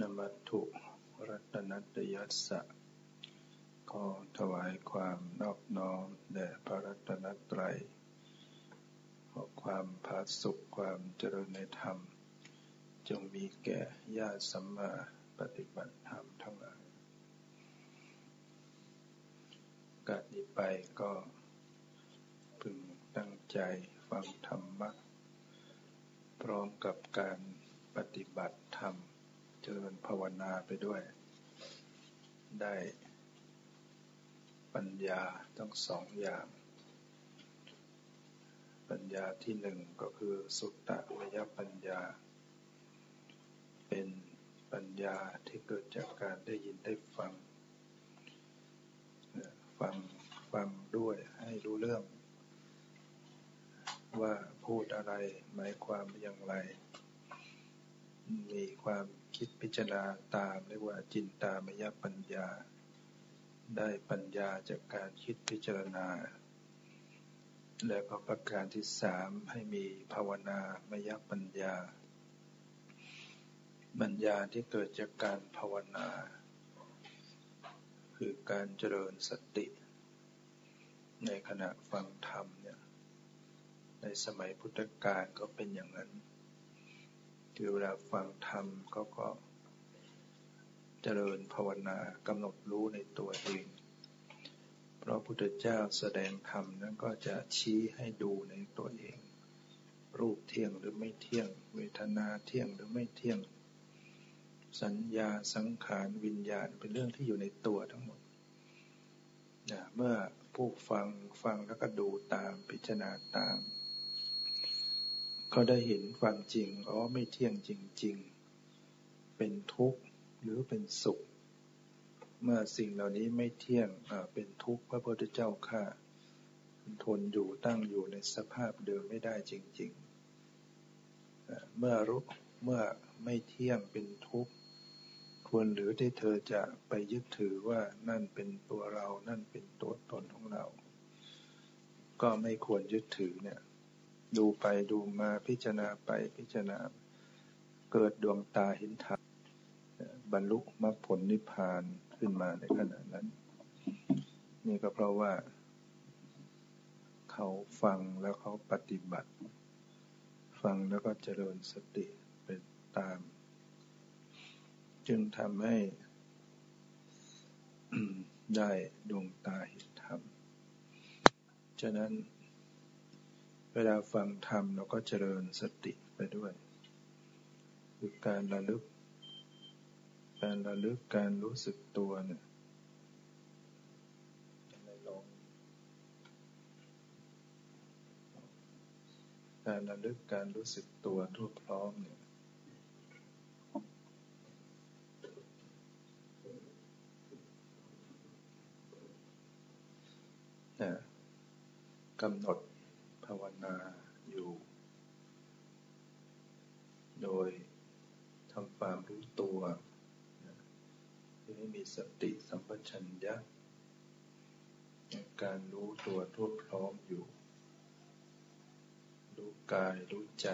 นมัตถุรัตนัตยัสสะ ขอถวายความนอบน้อมแด่พระรัตนตรัย ขอความผาสุขความเจริญในธรรม จงมีแก่ญาติสัมมาปฏิบัติธรรมทั้งหลาย กาดนี้ไปก็พึงตั้งใจฟังธรรมะพร้อมกับการปฏิบัติธรรม เจริญภาวนาไปด้วย ได้ปัญญาทั้งสองอย่าง ปัญญาที่หนึ่งก็คือสุตตะมยปัญญา เป็นปัญญาที่เกิดจากการได้ยินได้ฟัง ฟังฟังด้วยให้รู้เรื่อง ว่าพูดอะไรหมายความอย่างไร มีความ คิดพิจารณาตามเรียกว่าจินตามยปัญญา ได้ปัญญาจากการคิดพิจารณา แล้วก็ประการที่สามให้มีภาวนามยปัญญา ปัญญาที่เกิดจากการภาวนา คือการเจริญสติ ในขณะฟังธรรมเนี่ยในสมัยพุทธกาลก็เป็นอย่างนั้น คือเวลาฟังธรรมก็ก็เจริญภาวนากำหนดรู้ในตัวเอง เพราะพุทธเจ้าแสดงธรรมนั้นก็จะชี้ให้ดูในตัวเอง รูปเที่ยงหรือไม่เที่ยง เวทนาเที่ยงหรือไม่เที่ยง สัญญาสังขารวิญญาณเป็นเรื่องที่อยู่ในตัวทั้งหมดเมื่อผู้ฟังฟังแล้วก็ดูตามพิจารณาตาม เขาได้เห็นความจริง อ๋อ ไม่เที่ยงจริง ๆ เป็นทุกข์หรือเป็นสุข เมื่อสิ่งเหล่านี้ไม่เที่ยงเป็นทุกข์พระพุทธเจ้าค่าทนอยู่ตั้งอยู่ในสภาพเดิมไม่ได้จริง ๆ เมื่อรู้เมื่อไม่เที่ยงเป็นทุกข์ควรหรือที่เธอจะไปยึดถือว่านั่นเป็นตัวเรา นั่นเป็นตัวตนของเรา ก็ไม่ควรยึดถือเนี่ย ดูไปดูมาพิจารณาไปพิจารณา เกิดดวงตาเห็นธรรมบรรลุมรรคผลนิพพานขึ้นมาในขณะนั้น นี่ก็เพราะว่า เขาฟังแล้วเขาปฏิบัติ ฟังแล้วก็เจริญสติเป็นตาม จึงทำให้ได้ดวงตาเห็นธรรม ฉะนั้น เวลาฟังธรรมเราก็เจริญสติไปด้วยคือการระลึก การระลึกการรู้สึกตัวเนี่ยการระลึกการรู้สึกตัวทั่วพร้อมเนี่ยกำหนดาวนาอยู่ โดยทำความรู้ตัวให้มีสติสัมปชัญญะการรู้ตัวทั่วพร้อมอยู่ รู้กายรู้ใจ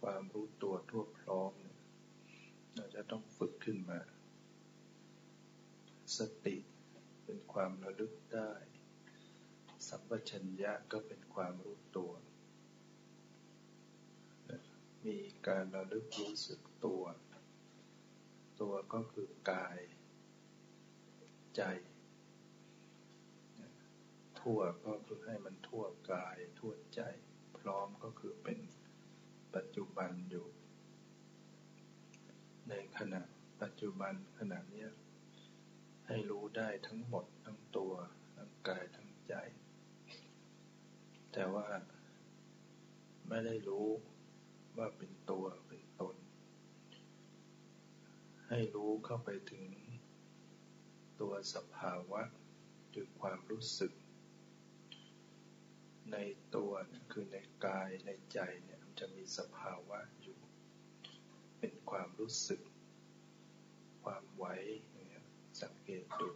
ความรู้ตัวทั่วพร้อม เราจะต้องฝึกขึ้นมา สติเป็นความระลึกได้ สัมปชัญญะก็เป็นความรู้ตัว มีการระลึกรู้สึกตัว ตัวก็คือกาย ใจ ทั่วก็คือให้มันทั่วกาย ทั่วใจ พร้อมก็คือเป็นปัจจุบันอยู่ ในขณะปัจจุบันขณะนี้ให้รู้ได้ทั้งหมดทั้งตัวทั้งกายทั้งใจ แต่ว่าไม่ได้รู้ว่าเป็นตัวเป็นตน ให้รู้เข้าไปถึงตัวสภาวะคือความรู้สึก ในตัวคือในกายในใจเนี่ยมันจะมีสภาวะอยู่ เป็นความรู้สึก ความไหวเนี่ยสังเกตดู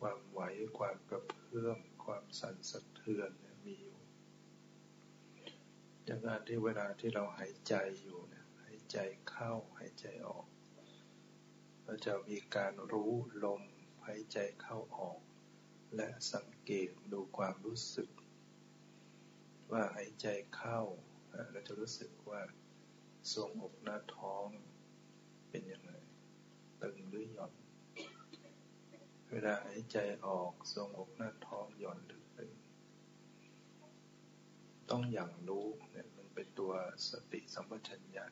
ความไหวความกระเพื่อมความสั่นสะเทือน จากการที่เวลาที่เราหายใจอยู่เนี่ยหายใจเข้าหายใจออกเราจะมีการรู้ลมหายใจเข้าออก และสังเกตดูความรู้สึก ว่าหายใจเข้าเราจะรู้สึกว่าทรงอกหน้าท้องเป็นยังไงตึงหรือหย่อน เวลาหายใจออกทรงอกหน้าท้องหย่อนหรือ ต้องอย่างรู้เนี่ยมันเป็นตัวสติสัมปชัญญะ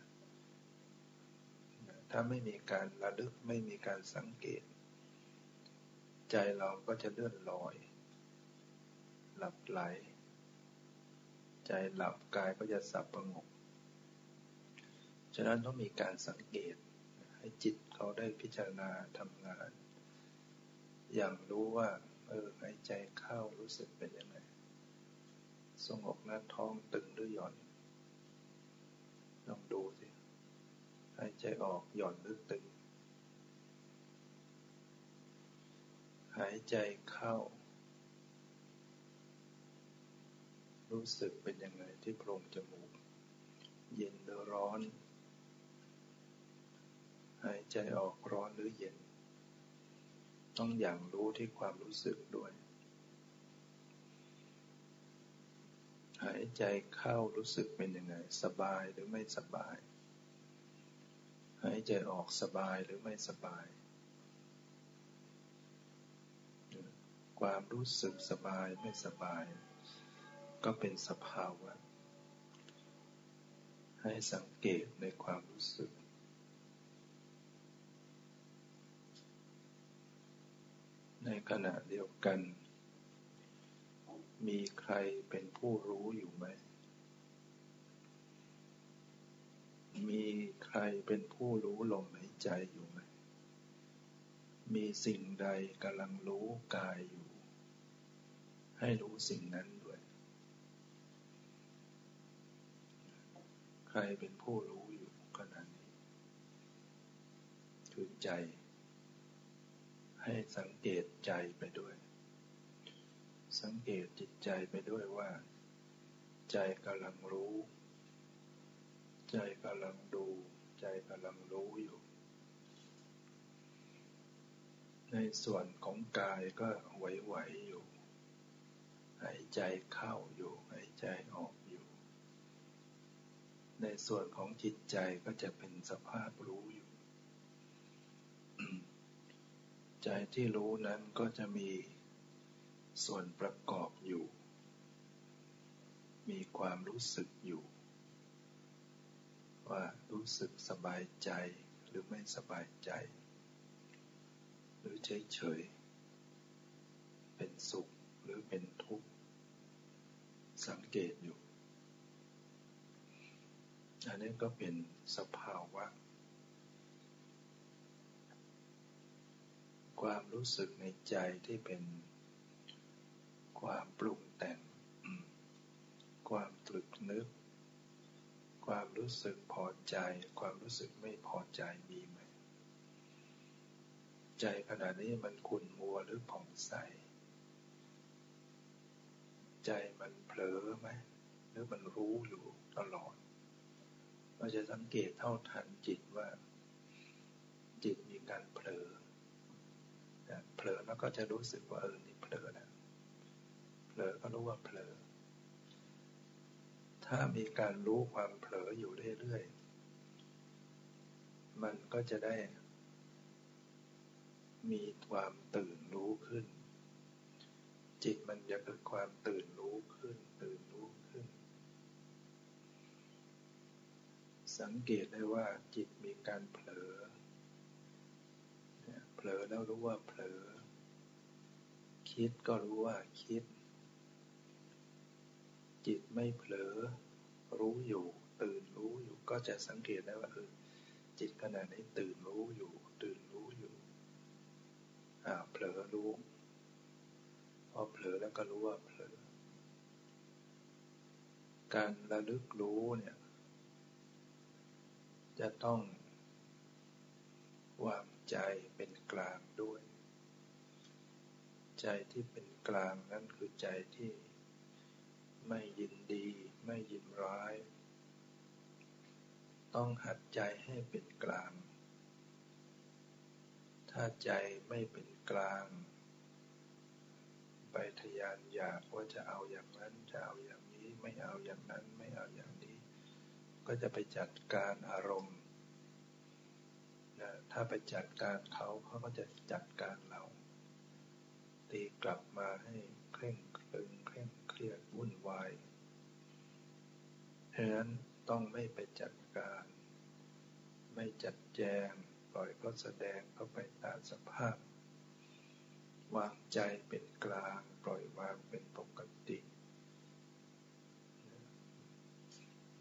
ถ้าไม่มีการระลึกไม่มีการสังเกต ใจเราก็จะเลื่อนลอย หลับไหล ใจหลับกายก็จะสับประงกฉะนั้นต้องมีการสังเกต ให้จิตเขาได้พิจารณาทำงาน อย่างรู้ว่า เออหายใจเข้ารู้สึกเป็นยังไง สงบหน้าท้องตึงหรือหย่อนลองดูสิหายใจออกหย่อนหรือตึง หายใจเข้า รู้สึกเป็นยังไงที่โพรงจมูก เย็นหรือร้อน หายใจออกร้อนหรือเย็น ต้องอย่างรู้ที่ความรู้สึกด้วย หายใจเข้ารู้สึกเป็นยังไง สบายหรือไม่สบาย หายใจออกสบายหรือไม่สบาย ความรู้สึกสบายไม่สบาย ก็เป็นสภาวะ ให้สังเกตในความรู้สึกในขณะเดียวกัน มีใครเป็นผู้รู้อยู่ไหม มีใครเป็นผู้รู้ลมหายใจอยู่ไหม มีสิ่งใดกำลังรู้กายอยู่ ให้รู้สิ่งนั้นด้วย ใครเป็นผู้รู้อยู่ขณะนี้ คือใจ ให้สังเกตใจไปด้วย สังเกตจิตใจไปด้วยว่า ใจกำลังรู้ ใจกำลังดู ใจกำลังรู้อยู่ ในส่วนของกายก็ไหวๆอยู่ หายใจเข้าอยู่ หายใจออกอยู่ ในส่วนของจิตใจก็จะเป็นสภาพรู้อยู่ ใจที่รู้นั้นก็จะมี ส่วนประกอบอยู่ มีความรู้สึกอยู่ ว่ารู้สึกสบายใจหรือไม่สบายใจ หรือเฉยเฉยเป็นสุขหรือเป็นทุกข์ สังเกตอยู่ อันนี้ก็เป็นสภาวะ ความรู้สึกในใจที่เป็น ความปรุงแต่ง ความตรึกนึก ความรู้สึกพอใจ ความรู้สึกไม่พอใจมีไหม ใจขณะนี้มันขุ่นมัวหรือผ่องใส ใจมันเผลอไหม หรือมันรู้อยู่ตลอดเราจะสังเกตเท่าทันจิตว่า จิตมีการเผลอเผลอแล้วก็จะรู้สึกว่าเออนี่เผลอแล้ว ลอก็รู้ว่าเผลอ ถ้ามีการรู้ความเผลออยู่เรื่อยๆ มันก็จะได้ มีความตื่นรู้ขึ้น จิตมันจะเกิดความตื่นรู้ขึ้น ตื่นรู้ขึ้น สังเกตได้ว่าจิตมีการเผลอเผลอแล้วรู้ว่าเผลอ คิดก็รู้ว่าคิด จิตไม่เผลอ รู้อยู่ ตื่นรู้อยู่ ก็จะสังเกตได้ว่าเออจิตขณะนี้ตื่นรู้อยู่ ตื่นรู้อยู่อ่าเผลอรู้พอเผลอแล้วก็รู้ว่าเผลอ การระลึกรู้เนี่ย จะต้องวางใจเป็นกลางด้วย ใจที่เป็นกลางนั่นคือใจที่ ไม่ยินดี ไม่ยินร้าย ต้องหัดใจให้เป็นกลาง ถ้าใจไม่เป็นกลาง ไปทยานอยากว่าจะเอาอย่างนั้น จะเอาอย่างนี้ ไม่เอาอย่างนั้น ไม่เอาอย่างนี้ ก็จะไปจัดการอารมณ์นะถ้าไปจัดการเขาเขาก็จะจัดการเรา ตีกลับมาให้เคร่งครึงเคร่ง เครียดวุ่นวายเพราะนั้นต้องไม่ไปจัดการ ไม่จัดแจง ปล่อยก็แสดงเข้าไปตามสภาพ วางใจเป็นกลาง ปล่อยวางเป็นปกติ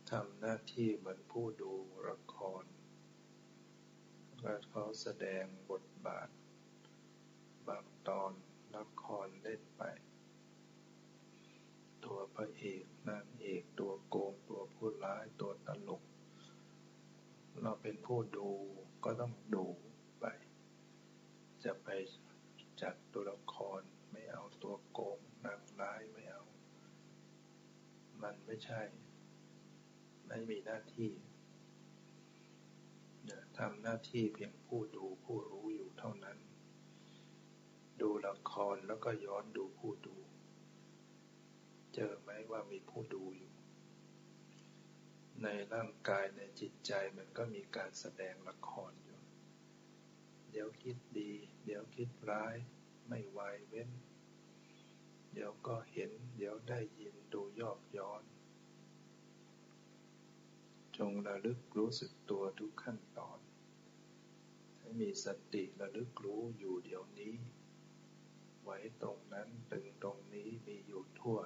ทำหน้าที่เหมือนผู้ดูละครว่าเขาแสดงบทบาท บางตอนละครเล่นไป ตัวพระเอกนางเอกตัวโกงตัวผู้ร้ายตัวตลก เราเป็นผู้ดูก็ต้องดูไป จะไปจัดตัวละครไม่เอาตัวโกงนางร้ายไม่เอา มันไม่ใช่ ไม่มีหน้าที่ทำหน้าที่เพียงผู้ดูผู้รู้อยู่เท่านั้น ดูละครแล้วก็ย้อนดูผู้ดู เจอไหมว่ามีผู้ดูอยู่ ในร่างกายในจิตใจมันก็มีการแสดงละครอยู่ เดี๋ยวคิดดี เดี๋ยวคิดร้าย ไม่ไวเว้น เดี๋ยวก็เห็น เดี๋ยวได้ยินดูยอกย้อน จงระลึกรู้สึกตัวทุกขั้นตอนให้มีสติระลึกรู้อยู่เดี๋ยวนี้ ไว้ตรงนั้นตึงตรงนี้มีอยู่ทั่ว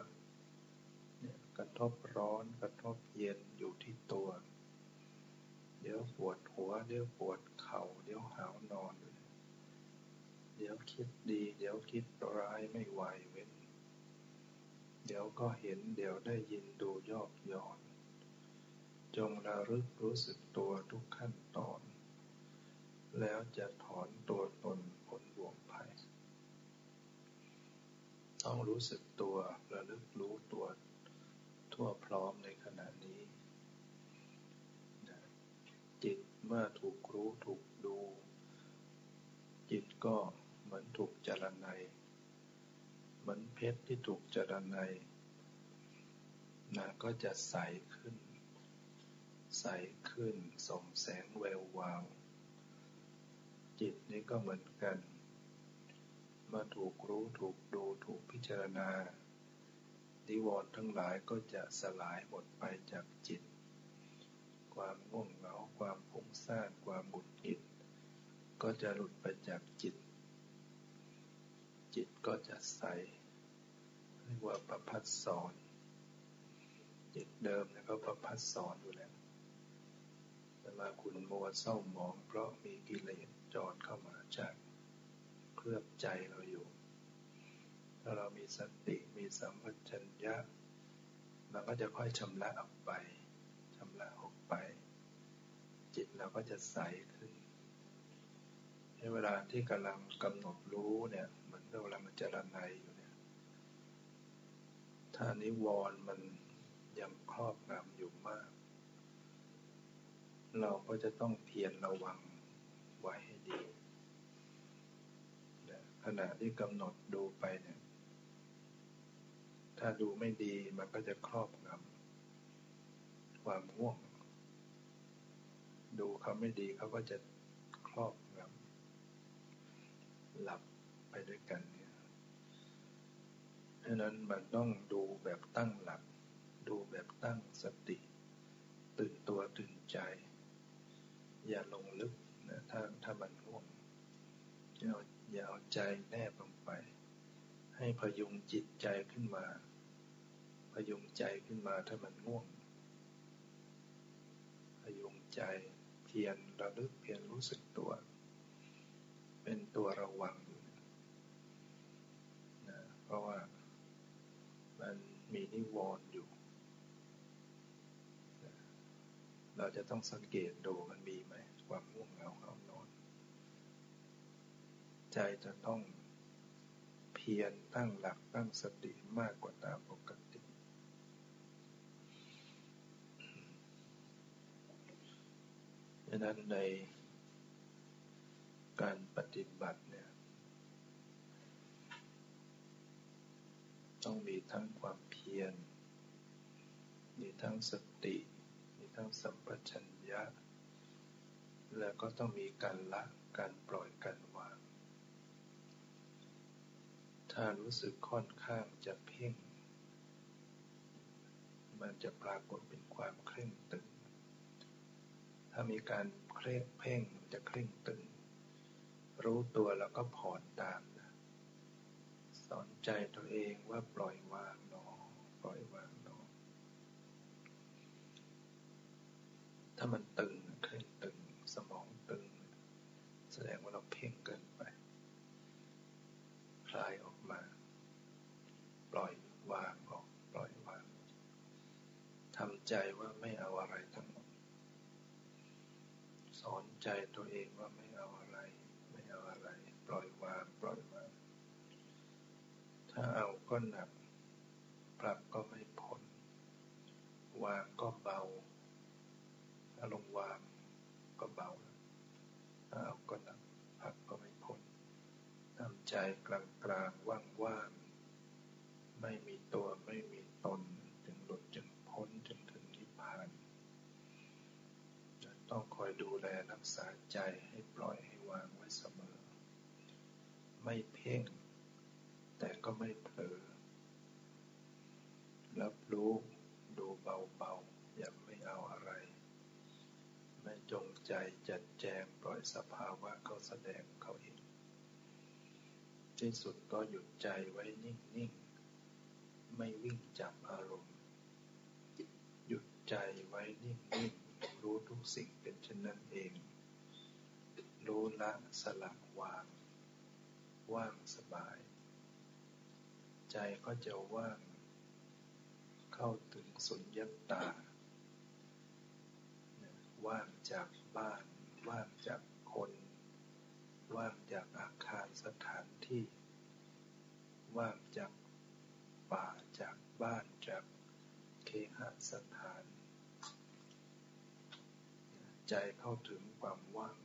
กระทบร้อนกระทบเย็นอยู่ที่ตัว เดี๋ยวปวดหัว เดี๋ยวปวดเข่า เดี๋ยวหาวนอน เดี๋ยวคิดดี เดี๋ยวคิดร้ายไม่ไหวเว้น เดี๋ยวก็เห็นเดี๋ยวได้ยินดูยอกย้อน จงระลึกรู้สึกตัวทุกขั้นตอน แล้วจะถอนตัวตนพ้นบ่วงภัยต้องรู้สึกตัวระลึกรู้ตัว ทั่วพร้อมในขณะนี้ จิตเมื่อถูกรู้ถูกดู จิตก็เหมือนถูกจารณัยเหมือนเพชรที่ถูกจารณัยนะก็จะใสขึ้น ใสขึ้นส่องแสงแวววาว จิตนี้ก็เหมือนกัน มาถูกรู้ถูกดูถูกพิจารณา นิวรณ์ทั้งหลายก็จะสลายหมดไปจากจิต ความง่วงเหงาความพุ่งซ่านความหงุดหงิด ก็จะหลุดไปจากจิต จิตก็จะใสเรียกว่าประพัดสอน จิตเดิมเนี่ยก็ประพัดสอนอยู่แล้วแต่มาคุณมัวเศร้าหมอง เพราะมีกิเลสจรเข้ามาจากเคลือบใจเราอยู่ ถ้าเรามีสติมีสัมปชัญญะมันก็จะค่อยชำระออกไปชำระออกไป จิตเราก็จะใสขึ้นในเวลาที่กำลังกำหนดรู้เนี่ยเหมือนกำลังเจรนายอยู่เนี่ย ถ้านิวรณ์มันยังครอบงำอยู่มาก เราก็จะต้องเพียรระวังไว้ให้ดีขณะที่กำหนดดูไปเนี่ย ถ้าดูไม่ดีมันก็จะครอบงำความง่วง ดูเขาไม่ดีเขาก็จะครอบงำหลับไปด้วยกันเนี่ยดังนั้นมันต้องดูแบบตั้งหลัก ดูแบบตั้งสติ ตื่นตัวตื่นใจ อย่าลงลึกนะถ้าถ้ามันง่วงอย่าอย่าเอาใจแนบลงไป ให้พยุงจิตใจขึ้นมา พยุงใจขึ้นมาถ้ามันง่วง พยุงใจเพียรระลึกเพียรรู้สึกตัว เป็นตัวระวังอยู่นะเพราะว่ามันมีนิวรณ์อยู่เราจะต้องสังเกตดูมันมีไหมความง่วงเหงาเอานอน ใจจะต้อง พียรตั้งหลักตั้งสติมากกว่าตามปกติ ดังนั้นในการปฏิบัติเนี่ย ต้องมีทั้งความเพียร มีทั้งสติ มีทั้งสัมปชัญญะ แล้วก็ต้องมีการละ การปล่อยการว ถ้ารู้สึกค่อนข้างจะเพ่ง มันจะปรากฏเป็นความเคร่งตึง ถ้ามีการเคร่งเพ่งจะเคร่งตึง รู้ตัวแล้วก็ผ่อนตามนะสอนใจตัวเองว่าปล่อยวางเนอปล่อยวางเนอถ้ามันตึงเคร่งตึง สมองตึง แสดงว่าเราเพ่งเกินไป คลายออกมา ปล่อยวางออก ปล่อยวาง ทำ ใจว่าไม่เอาอะไรทั้งหมด สอนใจตัวเองว่าไม่เอาอะไร ไม่เอาอะไร ปล่อยวางปล่อยวาง ถ้าเอาก็หนัก ปรับก็ไม่พ้น วางก็เบา ถ้าลงวางก็เบาถ้าเอาก็หนักพักก็ไม่พ้นทำใจกลางกลางว่างว่างไม่มีตัวไม่มีตนจึงหลุดจึงพ้นจึงถึงนิพพานต้องคอยดูแล รักษาใจให้ปล่อยให้วางไว้เสมอ ไม่เพ่ง แต่ก็ไม่เผลอ รับรู้ดูเบาๆอย่าไม่เอาอะไร ไม่จงใจจัดแจงปล่อยสภาวะเขาแสดงเขาเองที่สุดก็หยุดใจไว้นิ่งๆ ไม่วิ่งจับอารมณ์ หยุดใจไว้นิ่งๆ รู้ทุกสิ่งเป็นเช่นนั้นเอง รู้ละสลักวาง ว่างสบาย ใจก็จะว่าง เข้าถึงสุญญตา ว่างจากบ้าน ว่างจากคน ว่างจากอาคารสถานที่ ว่างจากป่าจากบ้านจากเคหสถาน ใจเข้าถึงความว่าง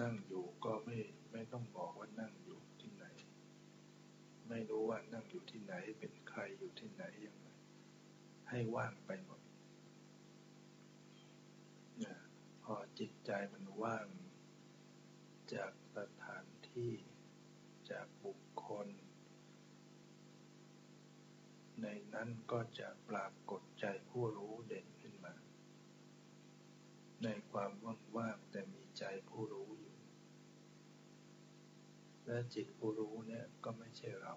นั่งอยู่ก็ไม่ไม่ต้องบอกว่านั่งอยู่ที่ไหน ไม่รู้ว่านั่งอยู่ที่ไหนเป็นใครอยู่ที่ไหนอย่างไรให้ว่างไปหมดนะพอจิตใจมันว่าง จากสถานที่จากบุคคล ในนั้นก็จะปรากฏใจผู้รู้เด่นขึ้นมา ในความว่างๆแต่มีใจผู้รู้ และจิตผู้รู้เนี่ยก็ไม่ใช่เรา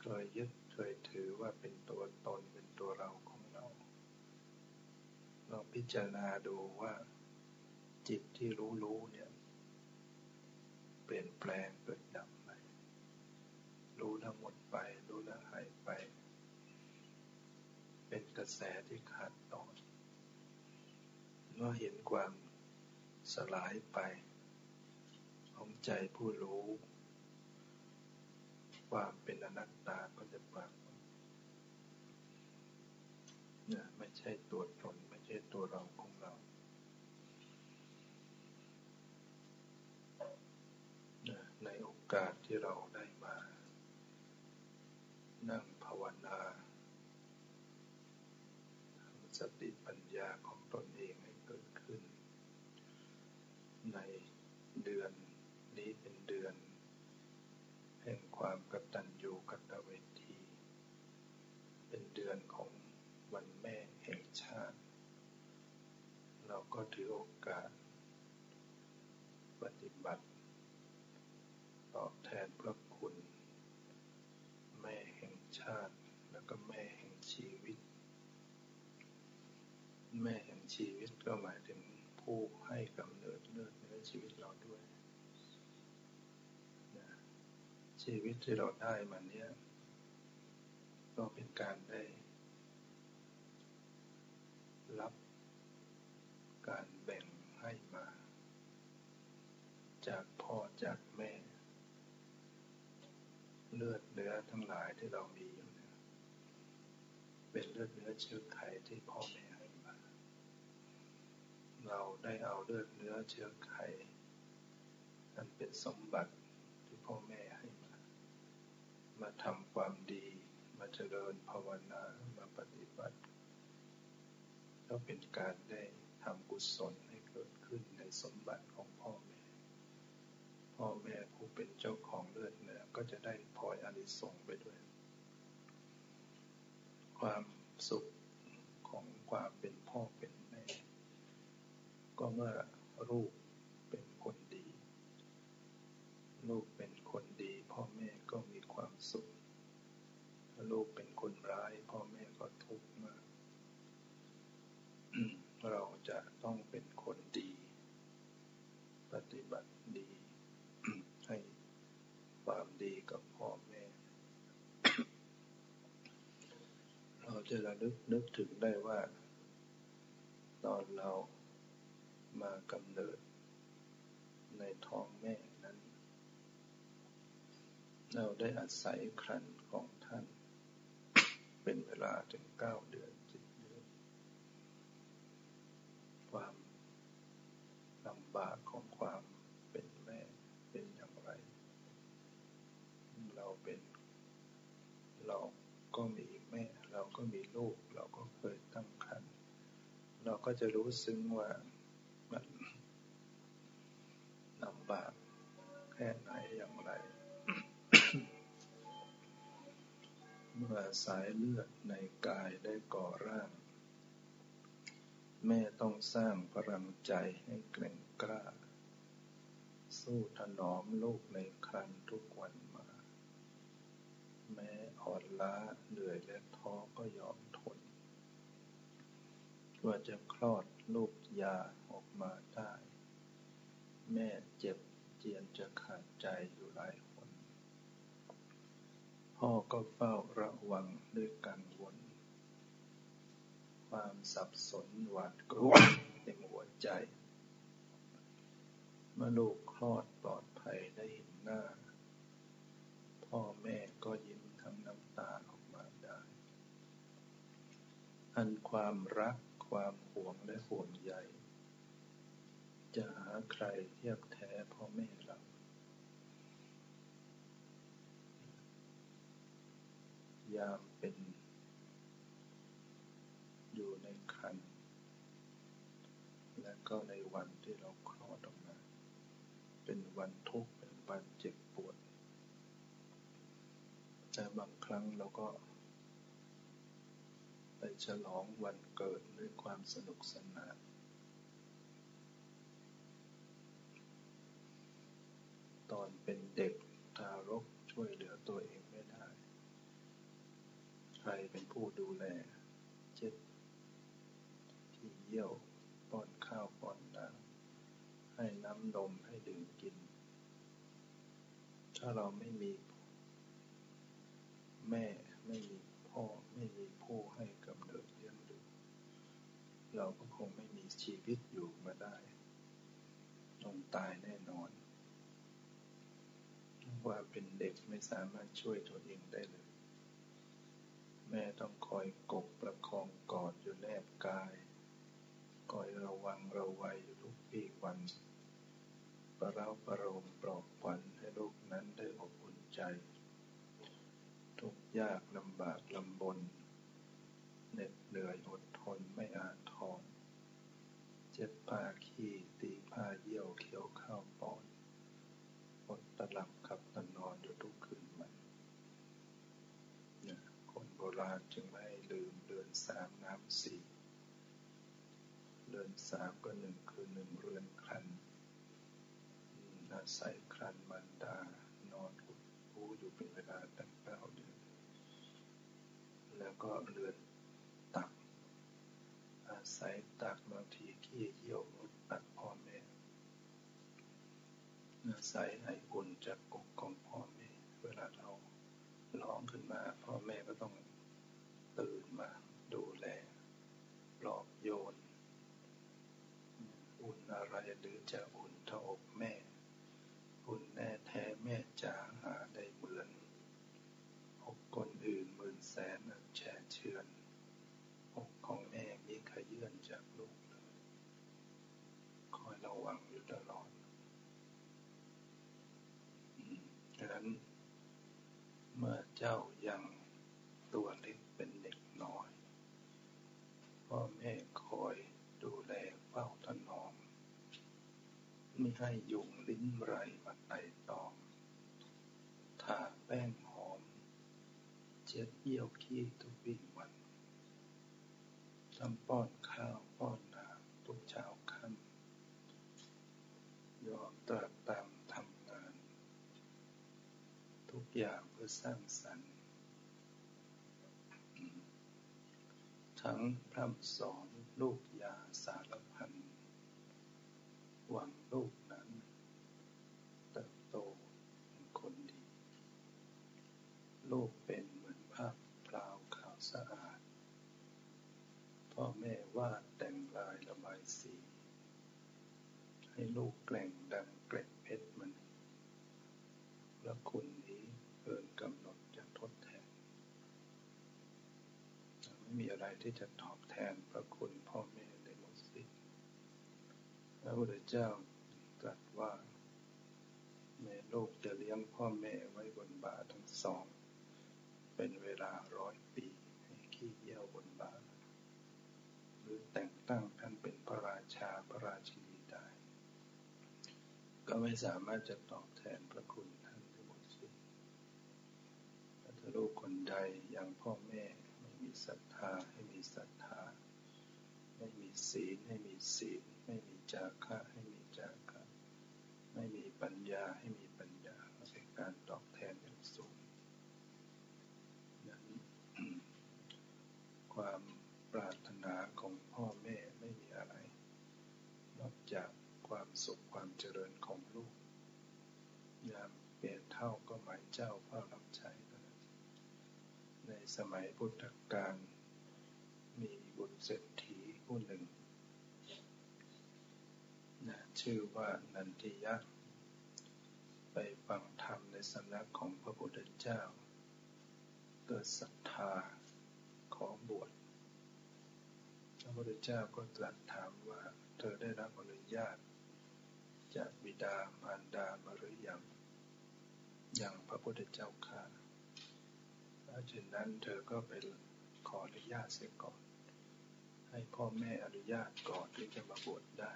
เคยยึดเคยถือว่าเป็นตัวตนเป็นตัวเราของเราลองพิจารณาดูว่า จิตที่รู้รู้เนี่ย เปลี่ยนแปลงเกิดดับไปรู้ทั้งหมดไป รู้แล้วหายไป เป็นกระแสที่ขาดตอนเมื่อเห็นความสลายไป ของใจผู้รู้ ความเป็นอนัตตาก็จะปรากฏนี่ยไม่ใช่ตัวตนไม่ใช่ตัวเราของเราในโอกาสที่เราได้มา นั่งภาวนาสติปัญญาของตนเองในเดือนนี้เป็นเดือน แห่งความกตัญญูกตเวที เป็นเดือนของวันแม่แห่งชาติ เราก็ถือโอกาส ปฏิบัติ ตอบแทนพระคุณ แม่แห่งชาติแล้วก็แม่แห่งชีวิต แม่แห่งชีวิต ก็หมายถึงผู้ให้กำเนิดเลือดเนื้อชีวิตเราด้วยนะชีวิตที่เราได้มาเนี้ยก็เป็นการได้ รับการแบ่งให้มา จากพ่อจากแม่ เลือดเนื้อทั้งหลายที่เรามีอยู่เนี่ยเป็นเลือดเนื้อเชื้อไขที่พ่อแม่ เราได้เอาเลือดเนื้อเชื้อไขอันเป็นสมบัติที่พ่อแม่ให้มา มาทำความดี มาเจริญภาวนา มาปฏิบัติ ก็เป็นการได้ทำกุศลให้เกิดขึ้นในสมบัติของพ่อแม่ พ่อแม่ผู้เป็นเจ้าของเลือดเนื้อก็จะได้พลอยอานิสงส์ไปด้วย ความสุขของความเป็นพ่อเป็น ก็เมื่อลูกเป็นคนดี ลูกเป็นคนดีพ่อแม่ก็มีความสุขลูกเป็นคนร้ายพ่อแม่ก็ทุกข์มาก เราจะต้องเป็นคนดี ปฏิบัติดี ให้ความดีกับพ่อแม่ เราจะระลึกนึกถึงได้ว่า ตอนเราากำเนิดในท้องแม่นั้น เราได้อาศัยครันของท่าน เป็นเวลาถึงเก้าเดือนสิบเดือน ความลำบากของความเป็นแม่เป็นอย่างไร เราเป็นเราก็มีแม่ เราก็มีลูก เราก็เคยตั้งครรภ์เราก็จะรู้ซึ้งว่ามันลำบากแค่ไหนอย่างไร เมื่อสายเลือดในกายได้ก่อร่าง แม่ต้องสร้างพลังใจให้เกร่งกล้า สู้ถนอมลูกในครันทุกวันมา แม้อ่อนล้าเหนื่อยและท้อก็ยอมทนกว่าจะคลอดลูกยาออกมาได้ แม่เจ็บเจียนจะขาดใจอยู่หลายคน พ่อก็เฝ้าระวังด้วยกังวล ความสับสนหวาดกลัวเต็มหัวใจ เมื่อลูกคลอดปลอดภัยได้เห็นหน้า พ่อแม่ก็ยิ้มทั้งน้ำตาออกมาได้ อันความรักความห่วงและห่วงใย จะหาใครเทียบแท้พ่อแม่เรา ยามเป็น อยู่ในคัน และก็ในวันที่เราคลอดออกมา เป็นวันทุกข์ เป็นวันเจ็บปวด แต่บางครั้งเราก็ ไปฉลองวันเกิดด้วยความสนุกสนาน ตอนเป็นเด็กทารกช่วยเหลือตัวเองไม่ได้ ใครเป็นผู้ดูแล เช็ดที่เยี่ยว ป้อนข้าวป้อนน้ำให้น้ำนมให้ดื่มกิน ถ้าเราไม่มีแม่ไม่มีพ่อไม่มีผู้ให้กำเนิดเลี้ยงดูเราก็คงไม่มีชีวิตอยู่มาได้ ต้องตาย ว่าเป็นเด็กไม่สามารถช่วยตัวเองได้เลย แม่ต้องคอยกบประคองกอดอยู่แนบกาย คอยระวังระวัยอยู่ทุกปีวัน ประเราประโลมปลอบขวัญให้ลูกนั้นได้อบอุ่นใจ ทุกยากลำบากลำบนเหน็ดเหนื่อยอดทนไม่อาจทอนเจ็บผ้าขี้ตีผ้าเยี่ยวเคี้ยวข้าวปอนอดตะหลับขับตะนอนอยู่ทุกคืนมันเนี่ยคนโบราณ จึงไม่ให้ลืมเดือนสามน้ำสี่เดือนสามก็หนึ่งคือหนึ่งเรือนครันอาศัยครันมันดานอนกุดหูอยู่เป็นเวลาตั้งเก้าเดือน แล้วก็เรือนตัก อาศัยตักบางทีขี้เยี่ยวตักพ่อแม่อาศัยไออุ่นจากกกของพ่อแม่ เวลาเราร้องขึ้นมาพ่อแม่ก็ต้องตื่นมาดูแลปลอบโยน อุ่นอะไรหรือจะ อุ่นเท่าอกแม่ อุ่นแน่แท้แม่จ๋าหาได้เหมือนอกคนอื่นหมื่นแสนแช่เชือนอกของแม่มีขยื่นจากลูกเลย งอยู่ตลอดดังนั้น เมื่อเจ้ายังตัวเล็กเป็นเด็กน้อย พ่อแม่คอยดูแลเฝ้าถนอม ไม่ ให้ยุงลิ้นไรมาไต่ตอมทาแป้งหอม เช็ดเยี่ยวขี้ทุกวี่วันทำป้อนข้าวป้อนน้ำทุกเช้าค่ำยอมตรากตามทำงาน ทุกอย่างเพื่อสร้างสรรค์ทั้งพร่ำสอนลูกยาสารพันหวังลูกนั้นเติบโตเป็นคนดี ลูกเป็นเหมือนภาพพลาวขาวสะอาดพ่อแม่วาดแต่งลายระบายสี ให้ลูกแกล่งดังเกล็ดเพชรมันพระคุณนี้เกินกำหนดจะทดแทน ไม่มีอะไร ที่จะตอบแทนพระคุณพ่อแม่ในหมดสิ้นพระพุทธเจ้าตรัสว่าแม่ลูกจะเลี้ยงพ่อแม่ไว้บนบาทั้งสอง เป็นเวลาร้อยปี ให้ขี้เยี่ยวบนบาหรือแต่งตั้งท่านเป็นพระราชาพระราชินีได้ ก็ไม่สามารถจะตอบแทนพระคุณท่านได้หมดสิ้นถ้าลูกคนใดยังพ่อแม่ไม่มีศรัทธา ศรัทธาไม่มีศีลให้มีศีล ไม่มีจาคะให้มีจาคะ ไม่มีปัญญาให้มีปัญญาเป็นการตอบแทนอย่างสูงนั้นความปรารถนาของพ่อแม่ไม่มีอะไร นอกจากความสุขความเจริญของลูก ยามเปลี่ยนเท่าก็หมายเจ้าเฝ้ารับใช้ในสมัยพุทธกาลมีบุตรเศรษฐี ผู้หนึ่งนะชื่อว่านันทิยะ ไปฟังธรรมในสำนักของพระพุทธเจ้า เกิดศรัทธาขอบวชพระพุทธเจ้าก็ตรัสถามว่า เธอได้รับอนุญาต จากบิดามารดามาหรือยังอย่างพระพุทธเจ้าค่ะถ้าเช่นนั้นเธอก็ไปขออนุญาตเสียก่อน ให้พ่อแม่อนุญาตก่อนที่จะมาบวชได้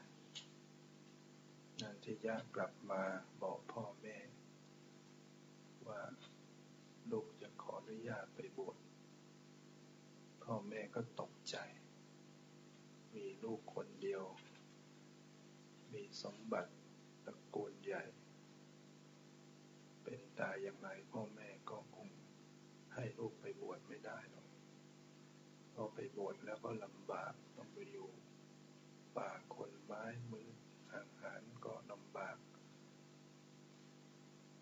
นันทิยะกลับมาบอกพ่อแม่ ว่าลูกจะขออนุญาตไปบวชพ่อแม่ก็ตกใจ มีลูกคนเดียว มีสมบัติตระกูลใหญ่ เป็นตายอย่างไรพ่อแม่ก็คงให้ลูกไปบวชไม่ได้หรอก พอไปบวชแล้วก็ลำบากต้องไปอยู่ป่าคนไม้มืออาหารก็ลำบาก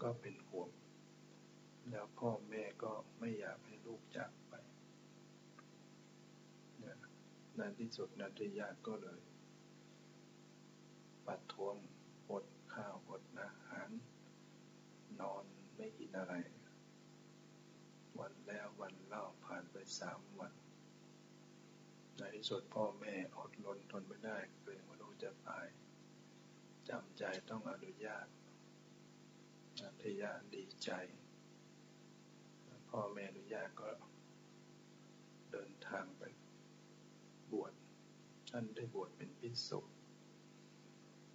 ก็เป็นห่วง แล้วพ่อแม่ก็ไม่อยากให้ลูกจากไปในที่สุดนันทยาก็เลย ปัดทวงอดข้าวอดอาหาร นอนไม่กินอะไร วันแล้ววันเล่าผ่านไปสามวัน ในที่สุดพ่อแม่อดรนทนไม่ได้เกรงว่าลูกจะตายจำใจต้องอนุญาตนันทยาดีใจพ่อแม่อนุญาตก็เดินทางไปบวชท่านได้บวชเป็นพิสุ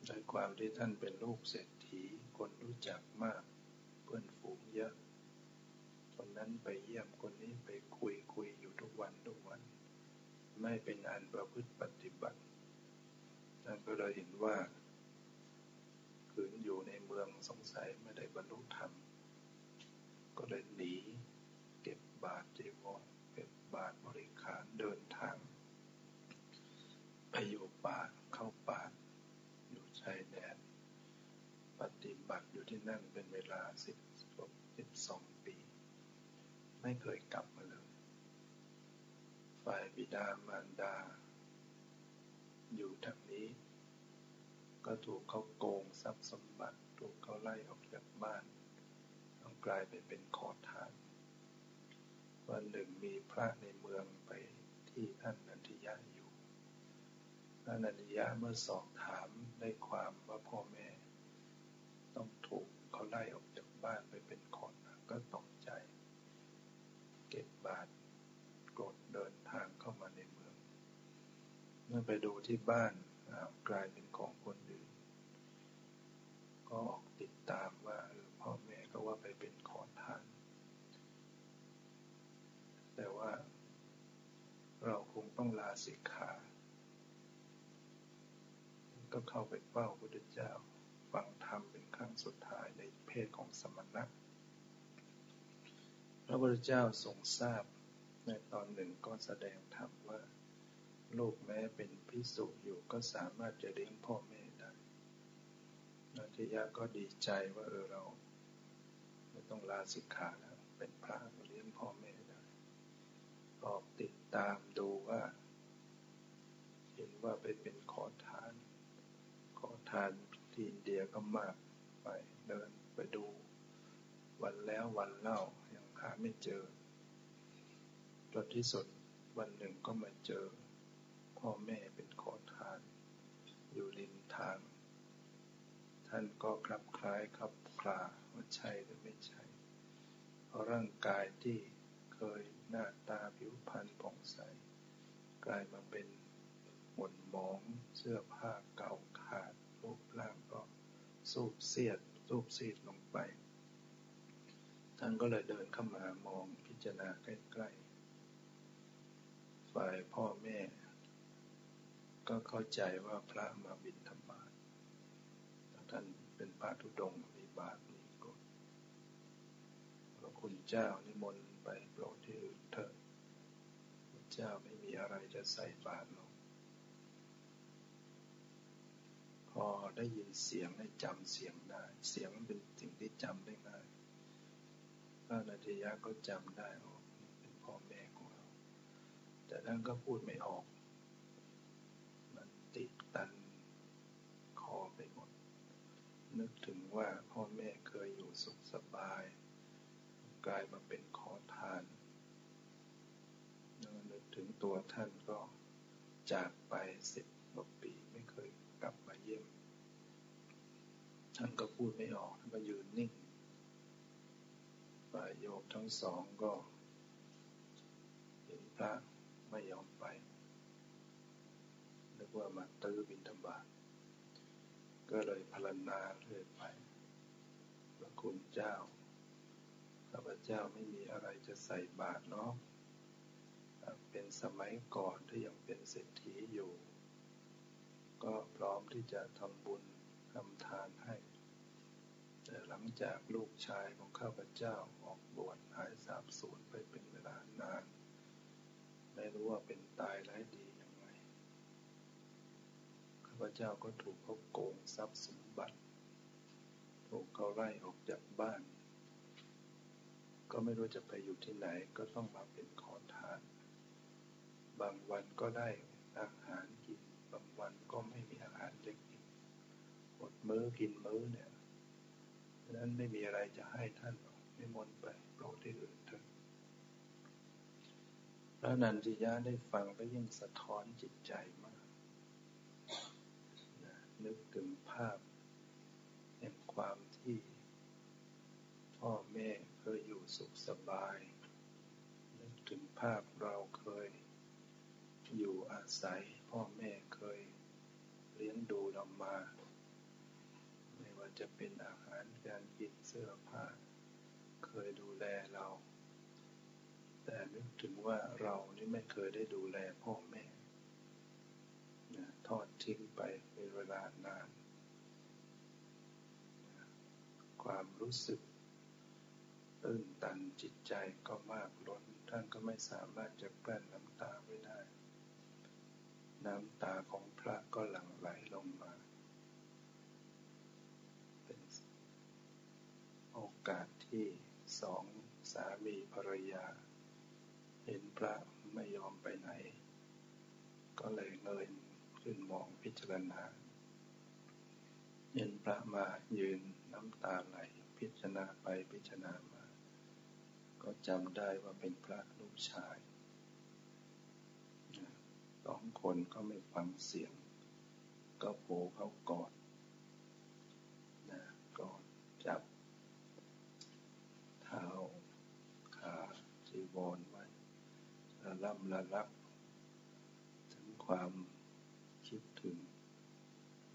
โดยความที่ท่านเป็นลูกเศรษฐีคนรู้จักมาก เพื่อนฝูงเยอะ คนนั้นไปเยี่ยมคนนี้ไปคุยคุยอยู่ทุกวันทุกวัน ไม่เป็นอันประพฤติปฏิบัติท่านก็เลยเห็นว่าขืนอยู่ในเมืองสงสัยไม่ได้บรรลุธรรม ก็เลยหนีเก็บบาตรจีวรเก็บบาตรบริขารเดินทางไปอยู่ป่าเข้าป่าอยู่ชายแดนปฏิบัติอยู่ที่นั่นเป็นเวลาสิบสิบสองปี ไม่เคยกลับ ฝ่ายบิดามารดา อยู่ทางนี้ ก็ถูกเขาโกงทรัพย์สมบัติ ถูกเขาไล่ออกจากบ้านต้องกลายไปเป็นขอทาน วันหนึ่งมีพระในเมืองไปที่ท่านนันทิยะอยู่พระนันยะเมื่อสอบถามได้ความว่าพ่อแม่ ต้องถูกเขาไล่ออกจากบ้านไปเป็นคนก็ตกใจ เก็บบาตรกดเดินทางเข้ามาในเมือง เมื่อไปดูที่บ้านกลายเป็นของคนอื่น ก็ออกติดตามว่าพ่อแม่ก็ว่าไปเป็นขอทาน แต่ว่าเราคงต้องลาสิกขาก็เข้าไปเฝ้าพระพุทธเจ้าฟังธรรมเป็นครั้งสุดท้ายในเพศของสมณะพระพุทธเจ้าทรงทราบในตอนหนึ่งก็แสดงธรรมว่า ลูกแม้เป็นพิสุอยู่ก็สามารถจะเลี้ยงพ่อแม่ได้นัทิยะก็ดีใจว่าเออเราไม่ต้องลาสิกขาแล้ว เป็นพระเลี้ยงพ่อแม่ได้ออกติดตามดูว่า เห็นว่าไปเป็นขอทาน ขอทานที่อินเดียก็มากไปเดินไปดูวันแล้ววันเล่ายังหาไม่เจอจนที่สุดวันหนึ่งก็มาเจอ พ่อแม่เป็นขอทาน อยู่ริมทาง ท่านก็คลับคล้ายครับคลาว่าใช่หรือไม่ใช่ เพราะร่างกายที่เคยหน้าตาผิวพรรณผ่องใส กลายมาเป็นหม่นหมองเสื้อผ้าเก่าขาดรูปร่างก็สูบเสียดสูบซีดลงไป ท่านก็เลยเดินเข้ามามองพิจารณาใกล้ๆฝ่ายพ่อแม่ ก็เข้าใจว่าพระมาบินธรรมาท่านเป็นพระธุดงมีบาตมีกฎพระคุณเจ้านิมนต์ไปโปรดที่อื่นเถิดพระเจ้าไม่มีอะไรจะใส่บาตรหรอกพอได้ยินเสียงได้จำเสียงได้ เสียงเป็นสิ่งที่จำได้ง่ายพระนาทียะก็จำได้เป็นพ่อแม่ของเรา แต่ท่านก็พูดไม่ออก มันติดตันค อไปหมด นึกถึงว่าพ่อแม่เคยอยู่สุขสบาย กลายมาเป็นขอทานนึกถึงตัวท่านก็จากไปสิบกว่าปีไม่เคยกลับมาเยี่ยม ท่านก็พูดไม่ออกท่านก็ยืนนิ่งฝ่ายโยมทั้งสองก็เห็นพระไม่ยอมไปนึกว่ามาตื้อบินธบาต ก็เลยพรณนาเลยไปพระคุณเจ้าข้าพเจ้าไม่มีอะไรจะใส่บาตรเนาะเป็นสมัยก่อนที่ยังเป็นเศรษฐีอยู่ ก็พร้อมที่จะทำบุญทำทานให้ แต่หลังจากลูกชายของข้าพเจ้าออกบวชหายสาบสูญไปเป็นเวลานาน ไม่รู้ว่าเป็นตายร้ายดี พเจ้าก็ถูกเขาโกงทรัพย์สมบัติ ถูกเขาไล่ออกจากบ้าน ก็ไม่รู้จะไปอยู่ที่ไหนก็ต้องมาเป็นขอทาน บางวันก็ได้อาหารกิน บางวันก็ไม่มีอาหารจะกินอดมื้อกินมื้อเนี่ยดังนั้นไม่มีอะไรจะให้ท่านไม่มนไปโปรดที่อื่นเถอะพระนันทิยะได้ฟังก็ยิ่งสะท้อนจิตใจ นึกถึงภาพแห่งความที่พ่อแม่เคยอยู่สุขสบาย นึกถึงภาพเราเคยอยู่อาศัย พ่อแม่เคยเลี้ยงดูเรามา ไม่ว่าจะเป็นอาหารการกินเสื้อผ้า เคยดูแลเรา แต่นึกถึงว่าเรานี่ไม่เคยได้ดูแลพ่อแม่ทอดทิ้งไป นานานความรู้สึกตื้นตันจิตใจก็มากล้น ท่านก็ไม่สามารถจะกลั้นน้ำตาไว้ได้ น้ำตาของพระก็หลั่งไหลลงมา เป็นโอกาสที่สองสามีภรรยา เห็นพระไม่ยอมไปไหน ก็เลยเงยขึ้นมองพิจารณา เห็นพระมายืนน้ำตาไหลพิจารณาไปพิจารณามา ก็จำได้ว่าเป็นพระลูกชายสองคนก็ไม่ฟังเสียง ก็โผล่เขากอดนะกอดจับ เท้าขาจีวรไว้ละล่ำละลักถึงความ